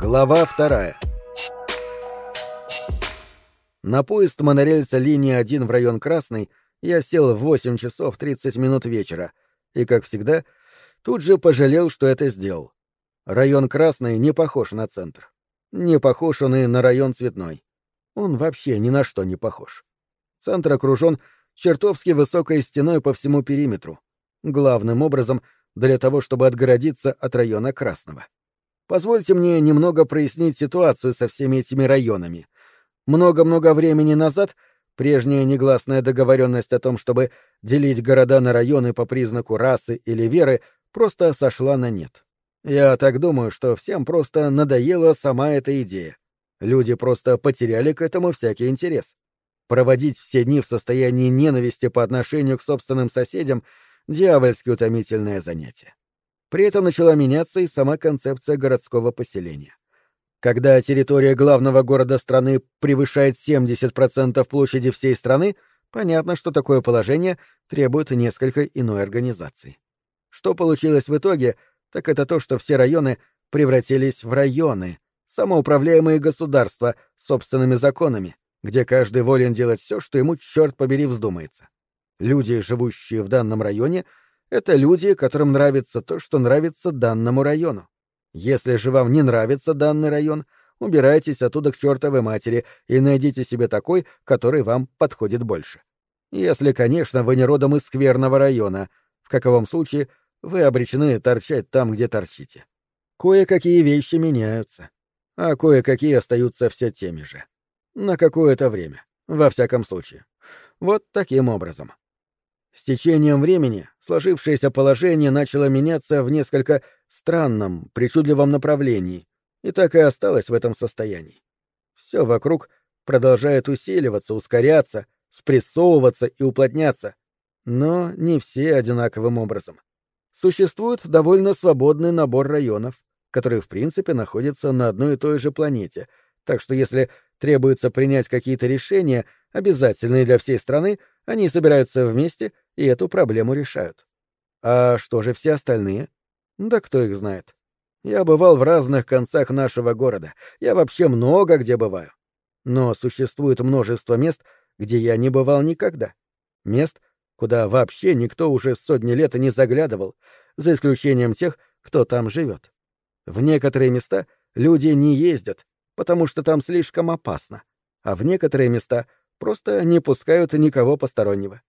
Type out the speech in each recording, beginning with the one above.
Глава вторая. На поезд монорельса линии 1 в район Красный я сел в 8 часов 30 минут вечера и, как всегда, тут же пожалел, что это сделал. Район Красный не похож на центр. Не похож он и на район Цветной. Он вообще ни на что не похож. Центр окружен чертовски высокой стеной по всему периметру, главным образом для того, чтобы отгородиться от района Красного. Позвольте мне немного прояснить ситуацию со всеми этими районами. Много-много времени назад прежняя негласная договоренность о том, чтобы делить города на районы по признаку расы или веры, просто сошла на нет. Я так думаю, что всем просто надоела сама эта идея. Люди просто потеряли к этому всякий интерес. Проводить все дни в состоянии ненависти по отношению к собственным соседям — дьявольски утомительное занятие. При этом начала меняться и сама концепция городского поселения. Когда территория главного города страны превышает 70% площади всей страны, понятно, что такое положение требует несколько иной организации. Что получилось в итоге, так это то, что все районы превратились в районы, самоуправляемые государства с собственными законами, где каждый волен делать все, что ему, черт побери, вздумается. Люди, живущие в данном районе, это люди, которым нравится то, что нравится данному району. Если же вам не нравится данный район, убирайтесь оттуда к чертовой матери и найдите себе такой, который вам подходит больше. Если, конечно, вы не родом из скверного района, в каковом случае вы обречены торчать там, где торчите. Кое-какие вещи меняются, а кое-какие остаются все теми же. На какое-то время, во всяком случае. Вот таким образом. С течением времени сложившееся положение начало меняться в несколько странном, причудливом направлении, и так и осталось в этом состоянии. Все вокруг продолжает усиливаться, ускоряться, спрессовываться и уплотняться, но не все одинаковым образом. Существует довольно свободный набор районов, которые в принципе находятся на одной и той же планете, так что если требуется принять какие-то решения, обязательные для всей страны, они собираются вместе и эту проблему решают. А что же все остальные? Да кто их знает. Я бывал в разных концах нашего города. Я вообще много где бываю. Но существует множество мест, где я не бывал никогда. Мест, куда вообще никто уже сотни лет не заглядывал, за исключением тех, кто там живет. В некоторые места люди не ездят, потому что там слишком опасно, а в некоторые места просто не пускают никого постороннего.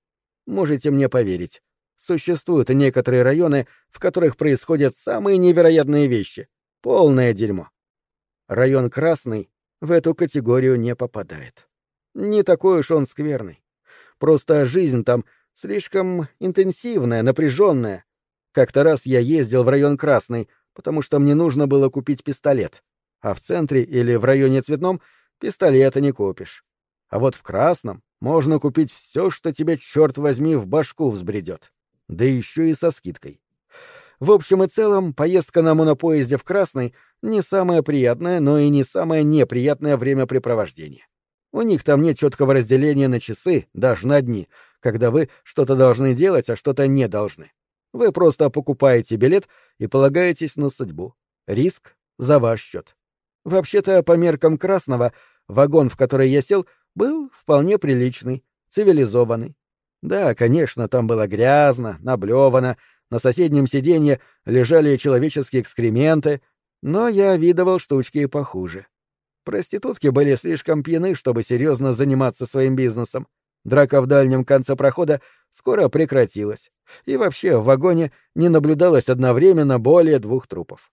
Можете мне поверить. Существуют некоторые районы, в которых происходят самые невероятные вещи. Полное дерьмо. Район Красный в эту категорию не попадает. Не такой уж он скверный. Просто жизнь там слишком интенсивная, напряженная. Как-то раз я ездил в район Красный, потому что мне нужно было купить пистолет. А в центре или в районе Цветном пистолета не купишь. А вот в Красном можно купить все, что тебе, черт возьми, в башку взбредет. Да еще и со скидкой. В общем и целом, поездка на монопоезде в Красный не самое приятное, но и не самое неприятное времяпрепровождение. У них там нет четкого разделения на часы, даже на дни, когда вы что-то должны делать, а что-то не должны. Вы просто покупаете билет и полагаетесь на судьбу. Риск за ваш счет. Вообще-то, по меркам Красного, вагон, в который я сел, был вполне приличный, цивилизованный. Да, конечно, там было грязно, наблевано, на соседнем сиденье лежали человеческие экскременты, но я видывал штучки и похуже. Проститутки были слишком пьяны, чтобы серьезно заниматься своим бизнесом. Драка в дальнем конце прохода скоро прекратилась, и вообще в вагоне не наблюдалось одновременно более двух трупов.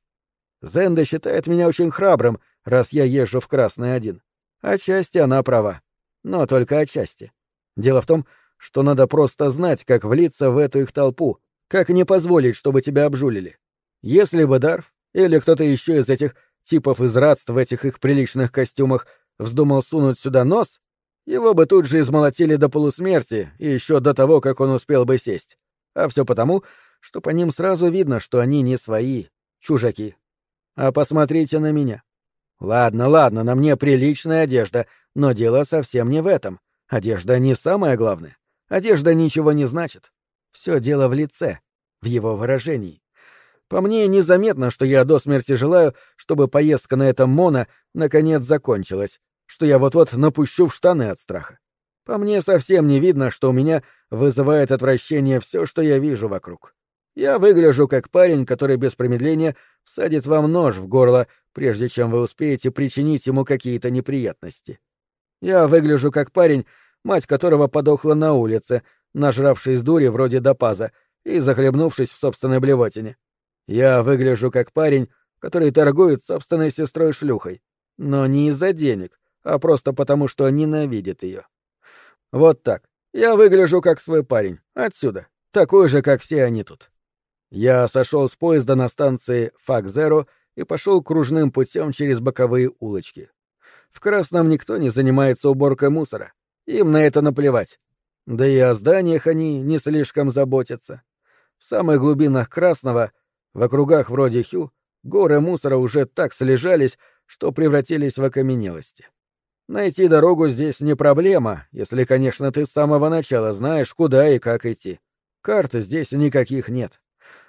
Зенда считает меня очень храбрым, раз я езжу в Красный один. Отчасти она права но только отчасти. Дело в том, что надо просто знать, как влиться в эту их толпу, как не позволить, чтобы тебя обжулили. Если бы Дарф или кто-то еще из этих типов из в этих их приличных костюмах вздумал сунуть сюда нос, его бы тут же измолотили до полусмерти и еще до того, как он успел бы сесть. А все потому, что по ним сразу видно, что они не свои, чужаки. А посмотрите на меня. Ладно, ладно, на мне приличная одежда, но дело совсем не в этом. Одежда не самое главное. Одежда ничего не значит. Все дело в лице, в его выражении. По мне незаметно, что я до смерти желаю, чтобы поездка на этом моно наконец закончилась, что я вот-вот напущу в штаны от страха. По мне совсем не видно, что у меня вызывает отвращение все, что я вижу вокруг. Я выгляжу как парень, который без промедления всадит вам нож в горло, прежде чем вы успеете причинить ему какие-то неприятности. Я выгляжу как парень, мать которого подохла на улице, нажравшись дури вроде допаза и захлебнувшись в собственной блевотине. Я выгляжу как парень, который торгует собственной сестрой-шлюхой. Но не из-за денег, а просто потому, что ненавидит ее. Вот так. Я выгляжу как свой парень. Отсюда. Такой же, как все они тут. Я сошел с поезда на станции Фак-Зеро и пошел кружным путем через боковые улочки. В Красном никто не занимается уборкой мусора. Им на это наплевать. Да и о зданиях они не слишком заботятся. В самых глубинах Красного в округах вроде Хю горы мусора уже так слежались, что превратились в окаменелости. Найти дорогу здесь не проблема, если, конечно, ты с самого начала знаешь, куда и как идти. Карты здесь никаких нет.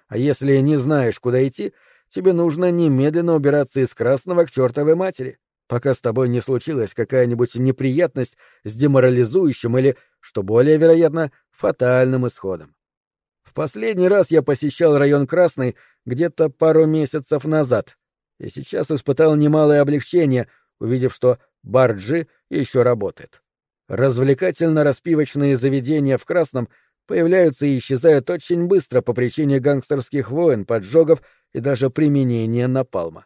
А если не знаешь, куда идти, тебе нужно немедленно убираться из Красного к чертовой матери, пока с тобой не случилась какая-нибудь неприятность с деморализующим или, что более вероятно, фатальным исходом. В последний раз я посещал район Красный где-то пару месяцев назад, и сейчас испытал немалое облегчение, увидев, что Барджи еще работает. Развлекательно-распивочные заведения в Красном появляются и исчезают очень быстро по причине гангстерских войн, поджогов и даже применения напалма.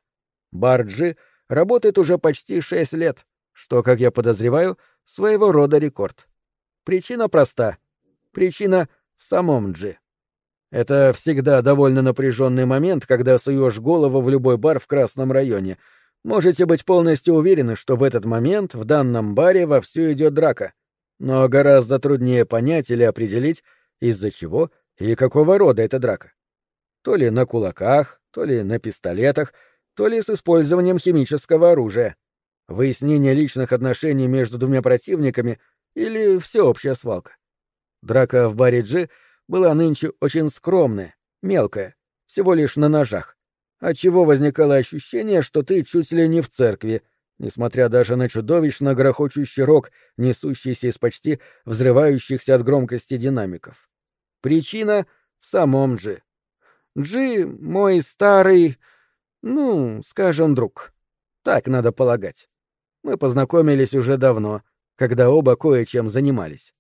Барджи работает уже почти шесть лет, что, как я подозреваю, своего рода рекорд. Причина проста. Причина в самом Джи. Это всегда довольно напряженный момент, когда суешь голову в любой бар в Красном районе. Можете быть полностью уверены, что в этот момент в данном баре вовсю идет драка. Но гораздо труднее понять или определить, из-за чего и какого рода эта драка. То ли на кулаках, то ли на пистолетах, то ли с использованием химического оружия. Выяснение личных отношений между двумя противниками или всеобщая свалка. Драка в баре Джи — была нынче очень скромная, мелкая, всего лишь на ножах, отчего возникало ощущение, что ты чуть ли не в церкви, несмотря даже на чудовищно грохочущий рог, несущийся из почти взрывающихся от громкости динамиков. Причина в самом Джи. Джи — мой старый, ну, скажем, друг. Так надо полагать. Мы познакомились уже давно, когда оба кое-чем занимались.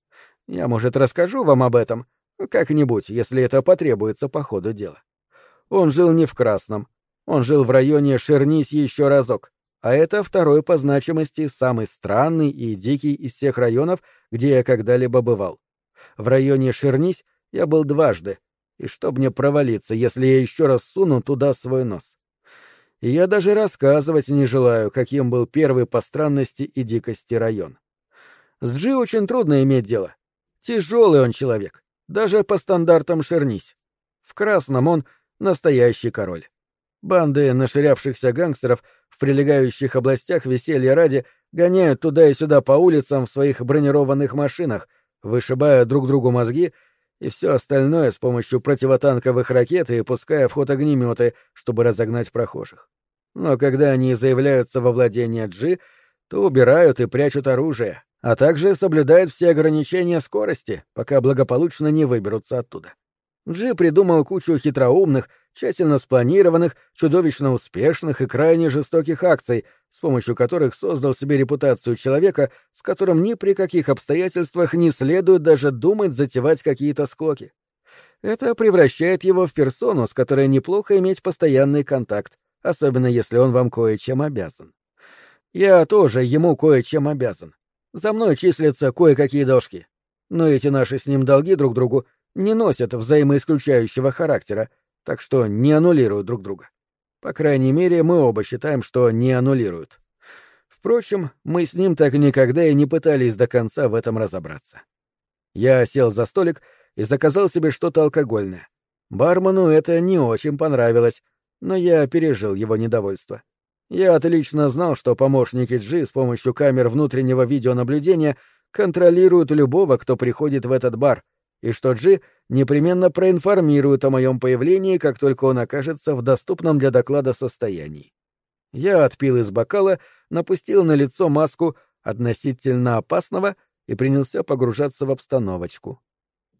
Я, может, расскажу вам об этом, как-нибудь, если это потребуется по ходу дела. Он жил не в Красном. Он жил в районе Шернись еще разок. А это второй по значимости, самый странный и дикий из всех районов, где я когда-либо бывал. В районе Шернись я был дважды, и чтоб мне провалиться, если я еще раз суну туда свой нос. И я даже рассказывать не желаю, каким был первый по странности и дикости район. С Джи очень трудно иметь дело. Тяжелый он человек даже по стандартам Шернись. В красном он настоящий король. Банды наширявшихся гангстеров в прилегающих областях веселья ради гоняют туда и сюда по улицам в своих бронированных машинах, вышибая друг другу мозги и все остальное с помощью противотанковых ракет и пуская в ход огнеметы, чтобы разогнать прохожих. Но когда они заявляются во владение Джи, то убирают и прячут оружие, а также соблюдает все ограничения скорости, пока благополучно не выберутся оттуда. Джи придумал кучу хитроумных, тщательно спланированных, чудовищно успешных и крайне жестоких акций, с помощью которых создал себе репутацию человека, с которым ни при каких обстоятельствах не следует даже думать затевать какие-то склоки. Это превращает его в персону, с которой неплохо иметь постоянный контакт, особенно если он вам кое-чем обязан. Я тоже ему кое-чем обязан. За мной числятся кое-какие должки. Но эти наши с ним долги друг другу не носят взаимоисключающего характера, так что не аннулируют друг друга. По крайней мере, мы оба считаем, что не аннулируют. Впрочем, мы с ним так никогда и не пытались до конца в этом разобраться. Я сел за столик и заказал себе что-то алкогольное. Бармену это не очень понравилось, но я пережил его недовольство. Я отлично знал, что помощники Джи с помощью камер внутреннего видеонаблюдения контролируют любого, кто приходит в этот бар, и что Джи непременно проинформирует о моем появлении, как только он окажется в доступном для доклада состоянии. Я отпил из бокала, напустил на лицо маску относительно опасного и принялся погружаться в обстановочку.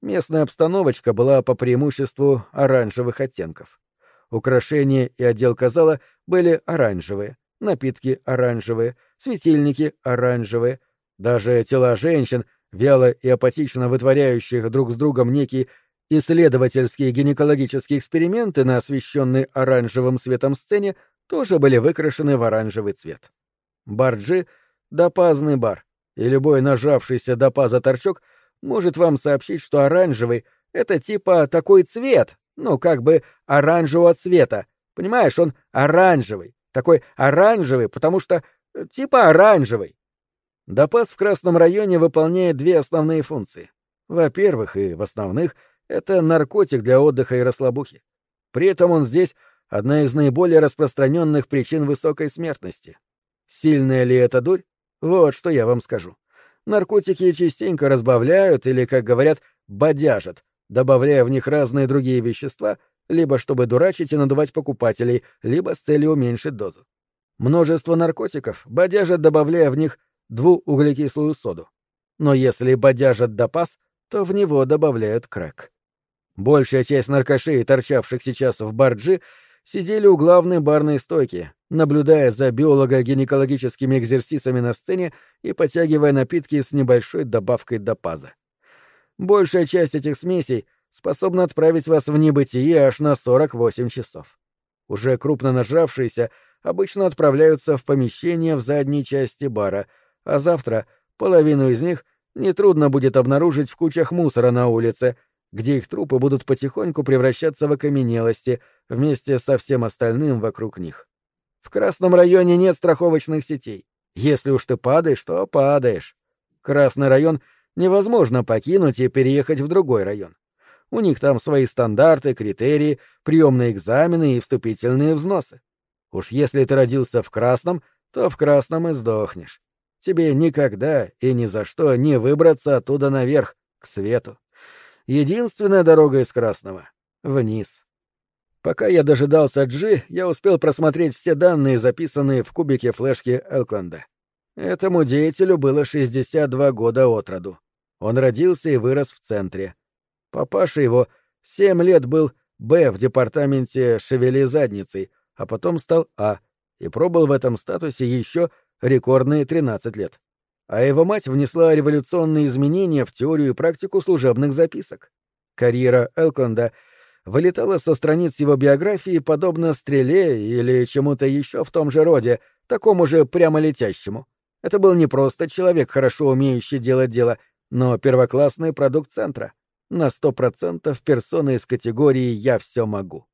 Местная обстановочка была по преимуществу оранжевых оттенков. Украшения и отделка зала были оранжевые, напитки оранжевые, светильники оранжевые, даже тела женщин, вяло и апатично вытворяющих друг с другом некие исследовательские гинекологические эксперименты на освещенной оранжевым светом сцене, тоже были выкрашены в оранжевый цвет. Барджи — допазный бар, и любой нажавшийся до паза торчок может вам сообщить, что оранжевый — это типа такой цвет, ну, как бы оранжевого цвета. Понимаешь, он оранжевый, такой оранжевый, потому что э, типа оранжевый. Допас в Красном районе выполняет две основные функции. Во-первых, и в основных, это наркотик для отдыха и расслабухи. При этом он здесь одна из наиболее распространенных причин высокой смертности. Сильная ли это дурь? Вот что я вам скажу. Наркотики частенько разбавляют или, как говорят, бодяжат, добавляя в них разные другие вещества, либо чтобы дурачить и надувать покупателей, либо с целью уменьшить дозу. Множество наркотиков бодяжат, добавляя в них двууглекислую соду. Но если бодяжат допас, то в него добавляют крэк. Большая часть наркошей, торчавших сейчас в барджи, сидели у главной барной стойки, наблюдая за биолого-гинекологическими экзерсисами на сцене и подтягивая напитки с небольшой добавкой допаза. Большая часть этих смесей способна отправить вас в небытие аж на 48 часов. Уже крупно нажравшиеся обычно отправляются в помещение в задней части бара — а завтра половину из них нетрудно будет обнаружить в кучах мусора на улице, где их трупы будут потихоньку превращаться в окаменелости вместе со всем остальным вокруг них. В Красном районе нет страховочных сетей. Если уж ты падаешь, то падаешь. Красный район невозможно покинуть и переехать в другой район. У них там свои стандарты, критерии, приемные экзамены и вступительные взносы. Уж если ты родился в Красном, то в Красном и сдохнешь тебе никогда и ни за что не выбраться оттуда наверх, к свету. Единственная дорога из Красного — вниз. Пока я дожидался Джи, я успел просмотреть все данные, записанные в кубике флешки Элкленда. Этому деятелю было 62 года от роду. Он родился и вырос в центре. Папаша его семь лет был Б в департаменте «Шевели задницей», а потом стал А и пробыл в этом статусе еще рекордные 13 лет. А его мать внесла революционные изменения в теорию и практику служебных записок. Карьера Элконда вылетала со страниц его биографии подобно стреле или чему-то еще в том же роде, такому же прямо летящему. Это был не просто человек, хорошо умеющий делать дело, но первоклассный продукт центра. На сто процентов персона из категории «я все могу».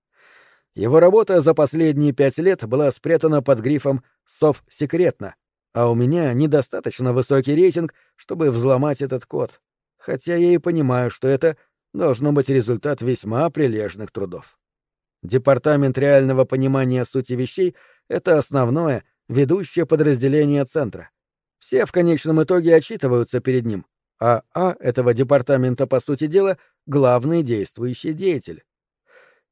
Его работа за последние пять лет была спрятана под грифом «Сов секретно», а у меня недостаточно высокий рейтинг, чтобы взломать этот код. Хотя я и понимаю, что это должно быть результат весьма прилежных трудов. Департамент реального понимания сути вещей — это основное, ведущее подразделение центра. Все в конечном итоге отчитываются перед ним, а А этого департамента, по сути дела, главный действующий деятель.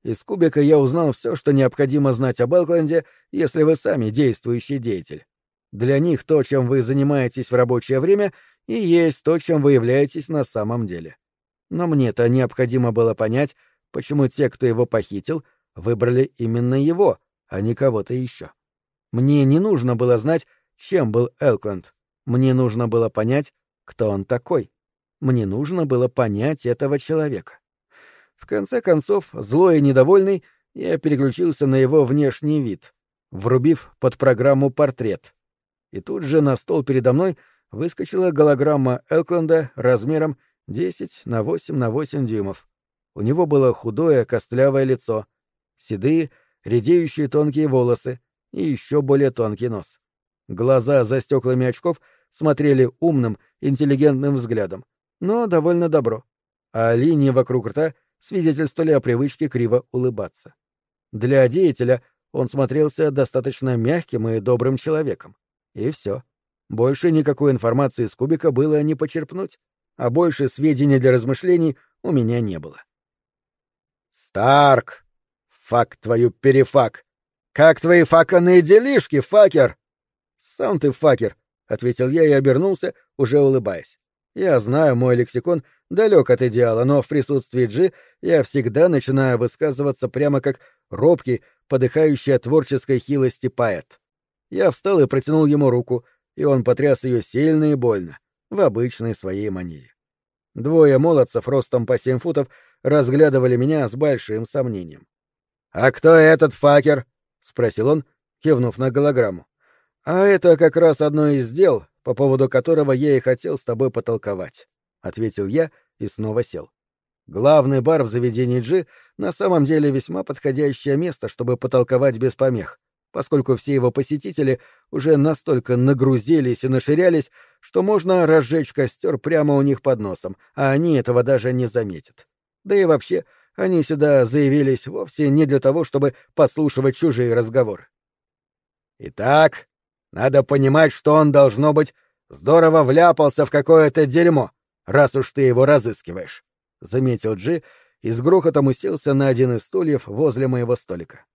Из кубика я узнал все, что необходимо знать об Элкленде, если вы сами действующий деятель. Для них то, чем вы занимаетесь в рабочее время, и есть то, чем вы являетесь на самом деле. Но мне-то необходимо было понять, почему те, кто его похитил, выбрали именно его, а не кого-то еще. Мне не нужно было знать, чем был Элкленд. Мне нужно было понять, кто он такой. Мне нужно было понять этого человека. В конце концов, злой и недовольный, я переключился на его внешний вид, врубив под программу портрет. И тут же на стол передо мной выскочила голограмма Элкленда размером 10 на 8 на 8 дюймов. У него было худое костлявое лицо, седые, редеющие тонкие волосы и еще более тонкий нос. Глаза за стеклами очков смотрели умным, интеллигентным взглядом, но довольно добро, а линии вокруг рта — свидетельствовали о привычке криво улыбаться. Для деятеля он смотрелся достаточно мягким и добрым человеком. И все. Больше никакой информации из кубика было не почерпнуть, а больше сведений для размышлений у меня не было. «Старк! Фак твою перефак! Как твои факаные делишки, факер?» «Сам ты факер», — ответил я и обернулся, уже улыбаясь. «Я знаю, мой лексикон далек от идеала, но в присутствии Джи я всегда начинаю высказываться прямо как робкий, подыхающий от творческой хилости поэт. Я встал и протянул ему руку, и он потряс ее сильно и больно, в обычной своей манере. Двое молодцев ростом по семь футов разглядывали меня с большим сомнением. «А кто этот факер?» — спросил он, кивнув на голограмму. «А это как раз одно из дел, по поводу которого я и хотел с тобой потолковать», — ответил я и снова сел. Главный бар в заведении Джи на самом деле весьма подходящее место, чтобы потолковать без помех, поскольку все его посетители уже настолько нагрузились и наширялись, что можно разжечь костер прямо у них под носом, а они этого даже не заметят. Да и вообще, они сюда заявились вовсе не для того, чтобы подслушивать чужие разговоры. «Итак, надо понимать, что он, должно быть, здорово вляпался в какое-то дерьмо, раз уж ты его разыскиваешь», — заметил Джи и с грохотом уселся на один из стульев возле моего столика.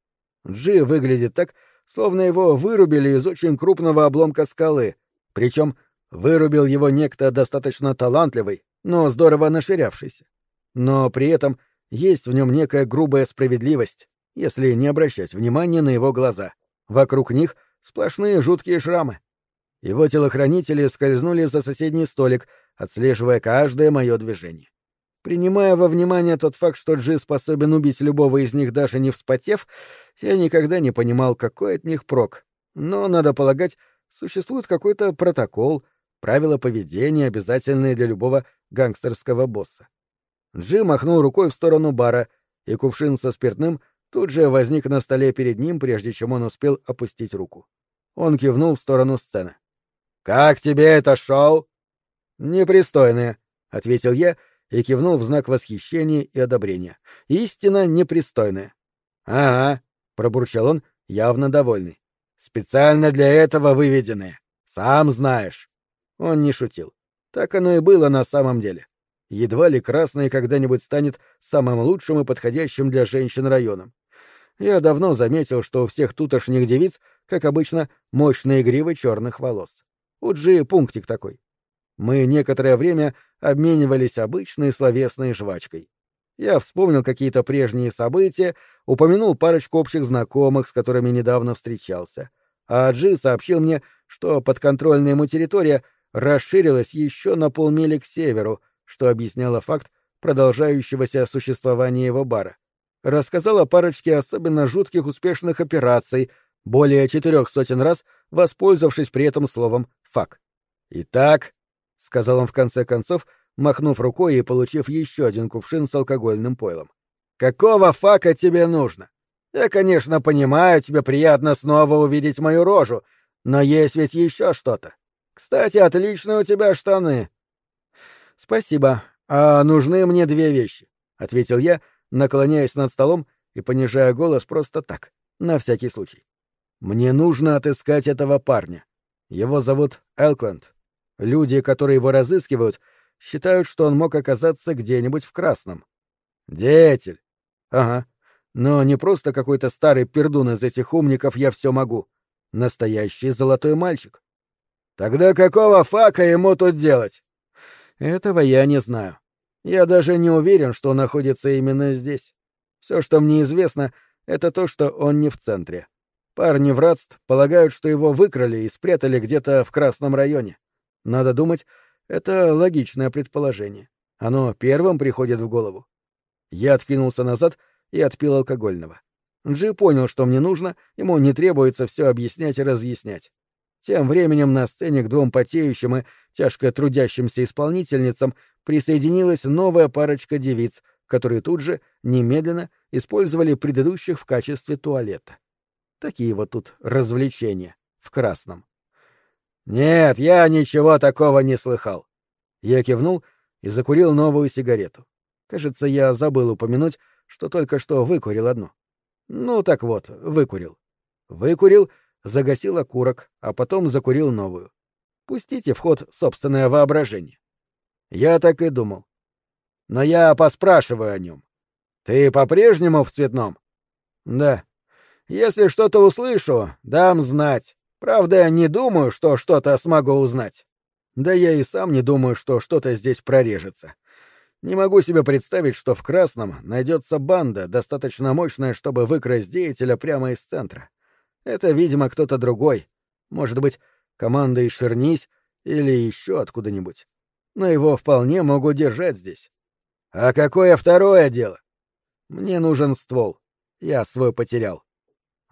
Джи выглядит так, словно его вырубили из очень крупного обломка скалы, причем вырубил его некто достаточно талантливый, но здорово наширявшийся. Но при этом есть в нем некая грубая справедливость, если не обращать внимания на его глаза. Вокруг них сплошные жуткие шрамы. Его телохранители скользнули за соседний столик, отслеживая каждое мое движение. Принимая во внимание тот факт, что Джи способен убить любого из них, даже не вспотев, я никогда не понимал, какой от них прок. Но, надо полагать, существует какой-то протокол, правила поведения, обязательные для любого гангстерского босса. Джи махнул рукой в сторону бара, и кувшин со спиртным тут же возник на столе перед ним, прежде чем он успел опустить руку. Он кивнул в сторону сцены. «Как тебе это шоу?» «Непристойное», — ответил я и кивнул в знак восхищения и одобрения. «Истинно непристойное». «Ага», — пробурчал он, явно довольный. «Специально для этого выведенные. Сам знаешь». Он не шутил. Так оно и было на самом деле. Едва ли красный когда-нибудь станет самым лучшим и подходящим для женщин районом. Я давно заметил, что у всех тутошних девиц, как обычно, мощные гривы черных волос. У Джи пунктик такой. Мы некоторое время обменивались обычной словесной жвачкой. Я вспомнил какие-то прежние события, упомянул парочку общих знакомых, с которыми недавно встречался. А Джи сообщил мне, что подконтрольная ему территория расширилась еще на полмили к северу, что объясняло факт продолжающегося существования его бара. Рассказал о парочке особенно жутких успешных операций, более четырех сотен раз воспользовавшись при этом словом «фак». «Итак», — сказал он в конце концов, — махнув рукой и получив еще один кувшин с алкогольным пойлом. «Какого фака тебе нужно? Я, конечно, понимаю, тебе приятно снова увидеть мою рожу, но есть ведь еще что-то. Кстати, отличные у тебя штаны». «Спасибо. А нужны мне две вещи», — ответил я, наклоняясь над столом и понижая голос просто так, на всякий случай. «Мне нужно отыскать этого парня. Его зовут Элкленд. Люди, которые его разыскивают, — считают, что он мог оказаться где-нибудь в красном. Деятель. Ага. Но не просто какой-то старый пердун из этих умников «я все могу». Настоящий золотой мальчик. Тогда какого фака ему тут делать? Этого я не знаю. Я даже не уверен, что он находится именно здесь. Все, что мне известно, это то, что он не в центре. Парни в Радст полагают, что его выкрали и спрятали где-то в Красном районе. Надо думать, это логичное предположение. Оно первым приходит в голову. Я откинулся назад и отпил алкогольного. Джи понял, что мне нужно, ему не требуется все объяснять и разъяснять. Тем временем на сцене к двум потеющим и тяжко трудящимся исполнительницам присоединилась новая парочка девиц, которые тут же, немедленно, использовали предыдущих в качестве туалета. Такие вот тут развлечения в красном. «Нет, я ничего такого не слыхал». Я кивнул и закурил новую сигарету. Кажется, я забыл упомянуть, что только что выкурил одну. Ну так вот, выкурил. Выкурил, загасил окурок, а потом закурил новую. Пустите в ход собственное воображение. Я так и думал. Но я поспрашиваю о нем. Ты по-прежнему в цветном? Да. Если что-то услышу, дам знать. Правда, не думаю, что что-то смогу узнать. Да я и сам не думаю, что что-то здесь прорежется. Не могу себе представить, что в Красном найдется банда, достаточно мощная, чтобы выкрасть деятеля прямо из центра. Это, видимо, кто-то другой. Может быть, команда из Шернись или еще откуда-нибудь. Но его вполне могут держать здесь. А какое второе дело? Мне нужен ствол. Я свой потерял.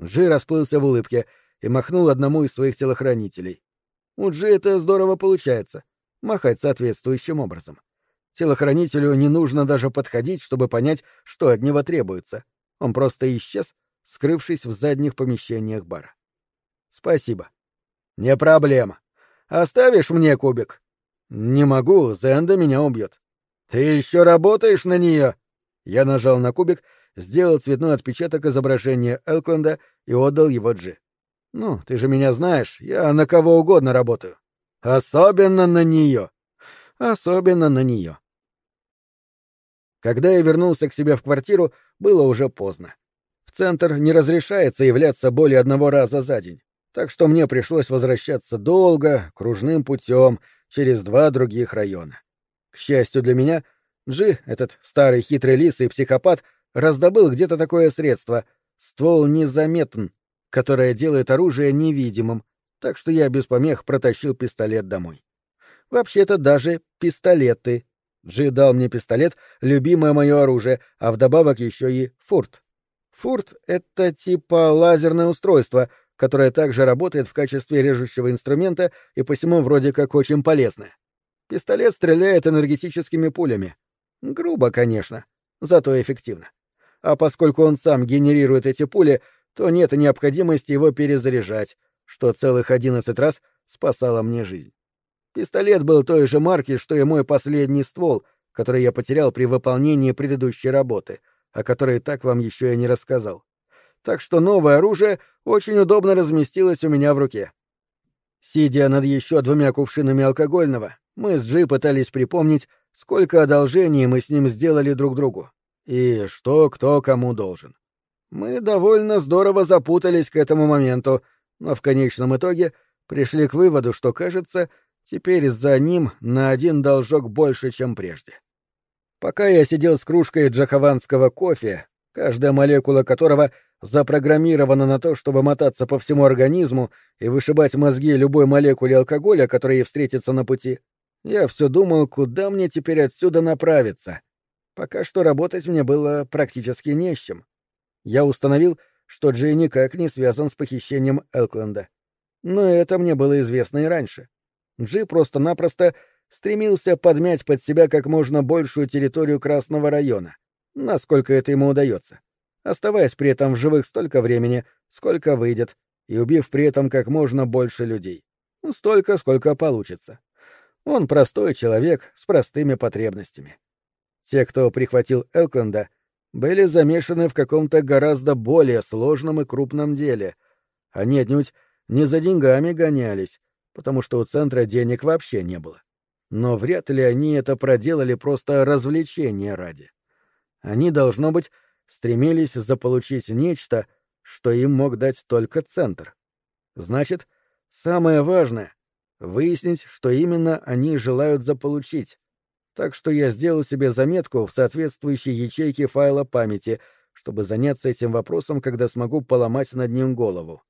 Джи расплылся в улыбке и махнул одному из своих телохранителей. У Джи это здорово получается — махать соответствующим образом. Телохранителю не нужно даже подходить, чтобы понять, что от него требуется. Он просто исчез, скрывшись в задних помещениях бара. Спасибо. Не проблема. Оставишь мне кубик? Не могу, Зенда меня убьет. Ты еще работаешь на нее? Я нажал на кубик, сделал цветной отпечаток изображения Элкленда и отдал его Джи. Ну, ты же меня знаешь, я на кого угодно работаю. Особенно на нее. Особенно на нее. Когда я вернулся к себе в квартиру, было уже поздно. В центр не разрешается являться более одного раза за день, так что мне пришлось возвращаться долго, кружным путем, через два других района. К счастью для меня, Джи, этот старый хитрый лис и психопат, раздобыл где-то такое средство — ствол незаметн, которое делает оружие невидимым, так что я без помех протащил пистолет домой. Вообще-то даже пистолеты Джи дал мне пистолет, любимое мое оружие, а вдобавок еще и фурт. Фурт — это типа лазерное устройство, которое также работает в качестве режущего инструмента и посему вроде как очень полезное. Пистолет стреляет энергетическими пулями. Грубо, конечно, зато эффективно. А поскольку он сам генерирует эти пули, то нет необходимости его перезаряжать, что целых одиннадцать раз спасало мне жизнь. Пистолет был той же марки, что и мой последний ствол, который я потерял при выполнении предыдущей работы, о которой так вам еще и не рассказал. Так что новое оружие очень удобно разместилось у меня в руке. Сидя над еще двумя кувшинами алкогольного, мы с Джи пытались припомнить, сколько одолжений мы с ним сделали друг другу и что кто кому должен. Мы довольно здорово запутались к этому моменту, но в конечном итоге пришли к выводу, что, кажется, Теперь за ним на один должок больше, чем прежде. Пока я сидел с кружкой джахаванского кофе, каждая молекула которого запрограммирована на то, чтобы мотаться по всему организму и вышибать мозги любой молекуле алкоголя, которая ей встретится на пути, я все думал, куда мне теперь отсюда направиться. Пока что работать мне было практически не с чем. Я установил, что Джей никак не связан с похищением Элкленда. Но это мне было известно и раньше. Джи просто-напросто стремился подмять под себя как можно большую территорию Красного района, насколько это ему удается, оставаясь при этом в живых столько времени, сколько выйдет, и убив при этом как можно больше людей. Столько, сколько получится. Он простой человек с простыми потребностями. Те, кто прихватил Элкленда, были замешаны в каком-то гораздо более сложном и крупном деле. Они отнюдь не за деньгами гонялись, потому что у центра денег вообще не было. Но вряд ли они это проделали просто развлечения ради. Они, должно быть, стремились заполучить нечто, что им мог дать только центр. Значит, самое важное — выяснить, что именно они желают заполучить. Так что я сделал себе заметку в соответствующей ячейке файла памяти, чтобы заняться этим вопросом, когда смогу поломать над ним голову.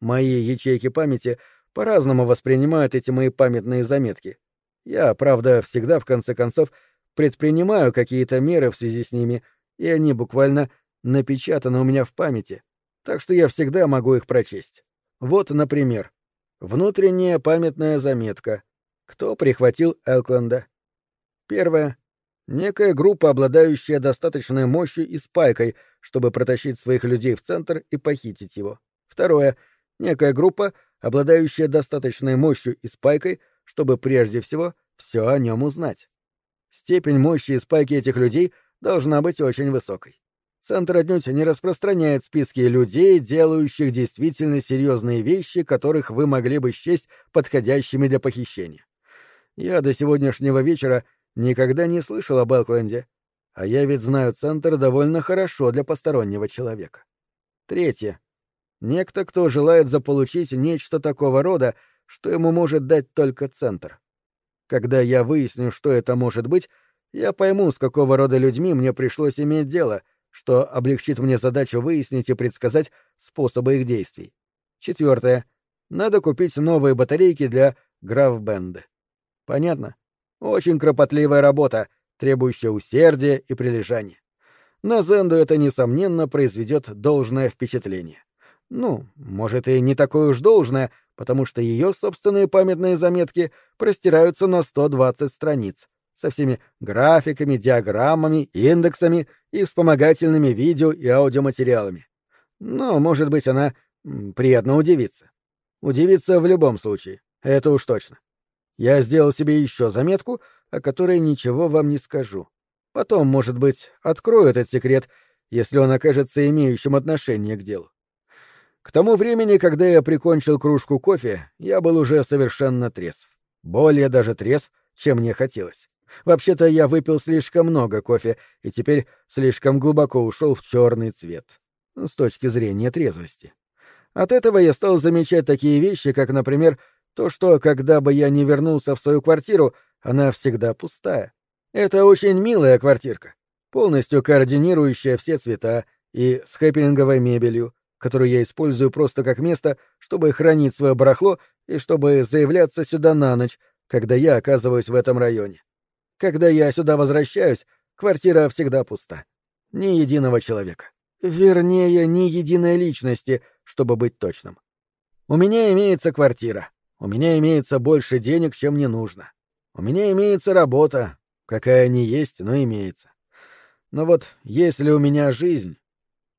Мои ячейки памяти — по-разному воспринимают эти мои памятные заметки. Я, правда, всегда, в конце концов, предпринимаю какие-то меры в связи с ними, и они буквально напечатаны у меня в памяти, так что я всегда могу их прочесть. Вот, например, внутренняя памятная заметка. Кто прихватил Элкленда? Первое. Некая группа, обладающая достаточной мощью и спайкой, чтобы протащить своих людей в центр и похитить его. Второе. Некая группа, обладающая достаточной мощью и спайкой, чтобы прежде всего все о нем узнать. Степень мощи и спайки этих людей должна быть очень высокой. Центр отнюдь не распространяет списки людей, делающих действительно серьезные вещи, которых вы могли бы счесть подходящими для похищения. Я до сегодняшнего вечера Никогда не слышал об Элкленде. А я ведь знаю центр довольно хорошо для постороннего человека. Третье. Некто, кто желает заполучить нечто такого рода, что ему может дать только центр. Когда я выясню, что это может быть, я пойму, с какого рода людьми мне пришлось иметь дело, что облегчит мне задачу выяснить и предсказать способы их действий. Четвертое. Надо купить новые батарейки для графбенда. Понятно? Очень кропотливая работа, требующая усердия и прилежания. На Зенду это, несомненно, произведет должное впечатление. Ну, может, и не такое уж должное, потому что ее собственные памятные заметки простираются на 120 страниц со всеми графиками, диаграммами, индексами и вспомогательными видео и аудиоматериалами. Но, может быть, она приятно удивится. Удивится в любом случае, это уж точно. Я сделал себе еще заметку, о которой ничего вам не скажу. Потом, может быть, открою этот секрет, если он окажется имеющим отношение к делу. К тому времени, когда я прикончил кружку кофе, я был уже совершенно трезв. Более даже трезв, чем мне хотелось. Вообще-то я выпил слишком много кофе и теперь слишком глубоко ушел в черный цвет. С точки зрения трезвости. От этого я стал замечать такие вещи, как, например, то, что, когда бы я не вернулся в свою квартиру, она всегда пустая. Это очень милая квартирка, полностью координирующая все цвета и с хэппинговой мебелью, которую я использую просто как место, чтобы хранить свое барахло и чтобы заявляться сюда на ночь, когда я оказываюсь в этом районе. Когда я сюда возвращаюсь, квартира всегда пуста. Ни единого человека. Вернее, ни единой личности, чтобы быть точным. У меня имеется квартира. У меня имеется больше денег, чем мне нужно. У меня имеется работа. Какая не есть, но имеется. Но вот если у меня жизнь...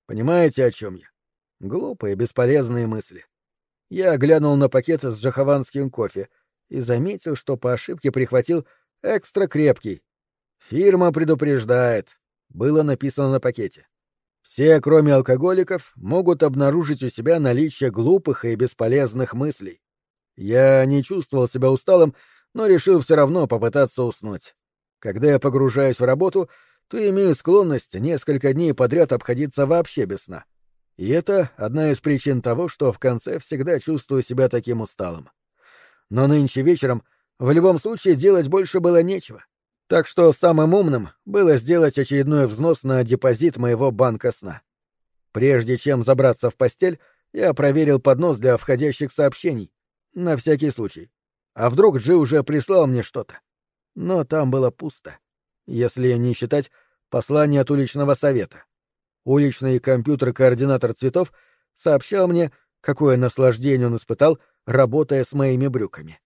Понимаете, о чем я? Глупые, бесполезные мысли. Я глянул на пакет с джахаванским кофе и заметил, что по ошибке прихватил экстра крепкий. Фирма предупреждает. Было написано на пакете. Все, кроме алкоголиков, могут обнаружить у себя наличие глупых и бесполезных мыслей. Я не чувствовал себя усталым, но решил все равно попытаться уснуть. Когда я погружаюсь в работу, то имею склонность несколько дней подряд обходиться вообще без сна. И это одна из причин того, что в конце всегда чувствую себя таким усталым. Но нынче вечером в любом случае делать больше было нечего. Так что самым умным было сделать очередной взнос на депозит моего банка сна. Прежде чем забраться в постель, я проверил поднос для входящих сообщений. На всякий случай. А вдруг Джи уже прислал мне что-то? Но там было пусто. Если не считать послание от уличного совета. Уличный компьютер-координатор цветов сообщал мне, какое наслаждение он испытал, работая с моими брюками.